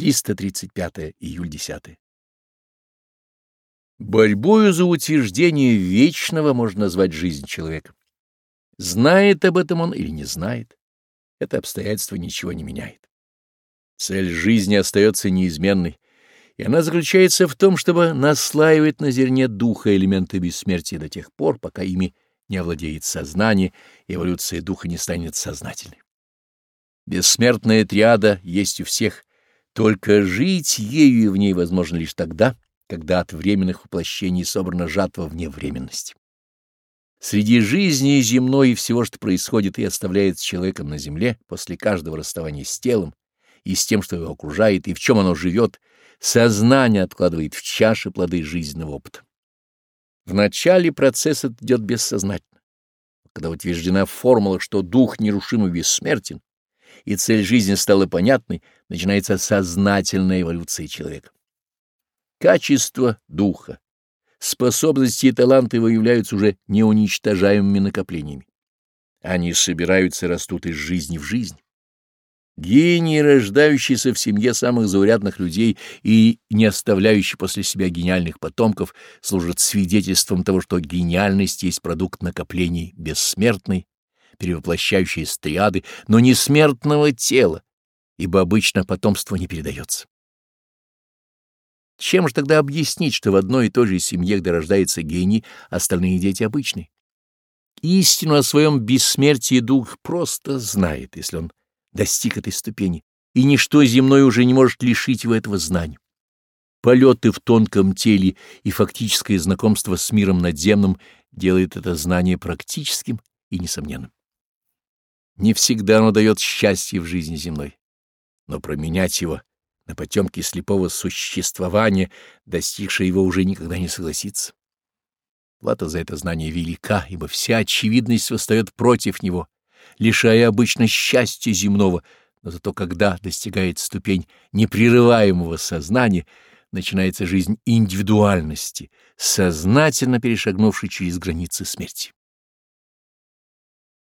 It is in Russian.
335 июль 10. -е. Борьбою за утверждение вечного можно назвать жизнь человека. Знает об этом он или не знает, это обстоятельство ничего не меняет. Цель жизни остается неизменной, и она заключается в том, чтобы наслаивать на зерне духа элементы бессмертия до тех пор, пока ими не овладеет сознание, и эволюция духа не станет сознательной. Бессмертная триада есть у всех — только жить ею и в ней возможно лишь тогда, когда от временных воплощений собрана жатва вне временности. Среди жизни земной и всего, что происходит и оставляет с человеком на земле после каждого расставания с телом и с тем, что его окружает и в чем оно живет, сознание откладывает в чаши плоды жизненного опыта. В начале процесс идет бессознательно. Когда утверждена формула, что дух нерушим и бессмертен, и цель жизни стала понятной, начинается сознательная эволюция человека. Качество духа, способности и таланты выявляются уже неуничтожаемыми накоплениями. Они собираются и растут из жизни в жизнь. Гений, рождающийся в семье самых заурядных людей и не оставляющий после себя гениальных потомков, служит свидетельством того, что гениальность есть продукт накоплений бессмертной перевоплощающие стояды, но не смертного тела, ибо обычно потомство не передается. Чем же тогда объяснить, что в одной и той же семье, где рождается гений, остальные дети обычные? Истину о своем бессмертии дух просто знает, если он достиг этой ступени, и ничто земное уже не может лишить его этого знания. Полеты в тонком теле и фактическое знакомство с миром надземным делает это знание практическим и несомненным. Не всегда оно дает счастье в жизни земной, но променять его на потемки слепого существования, достигшее его уже никогда не согласится. Плата за это знание велика, ибо вся очевидность восстает против него, лишая обычно счастья земного, но зато когда достигает ступень непрерываемого сознания, начинается жизнь индивидуальности, сознательно перешагнувшей через границы смерти.